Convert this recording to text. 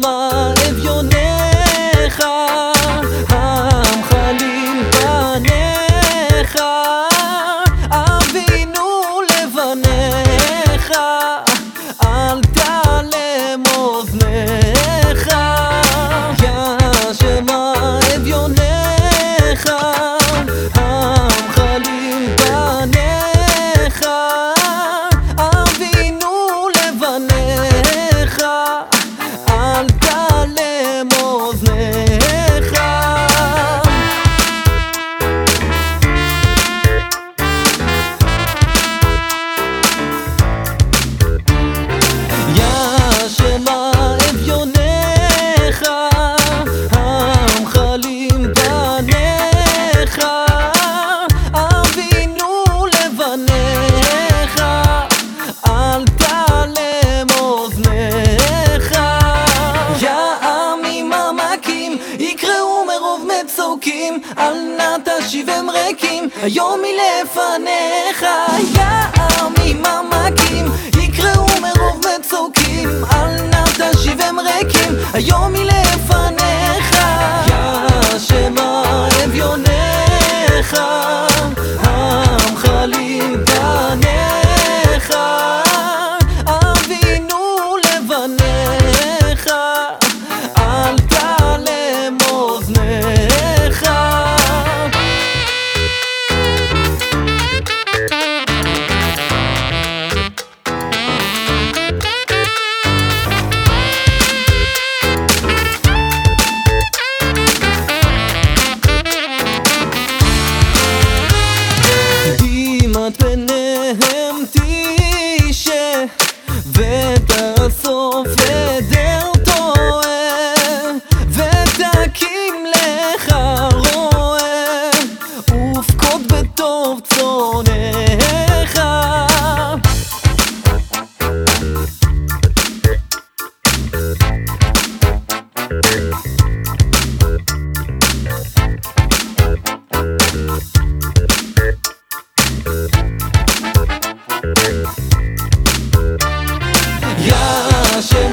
吗？ne ארוכים, אל נא תשיב הם ריקים, היום היא לפניך, יער ממה noche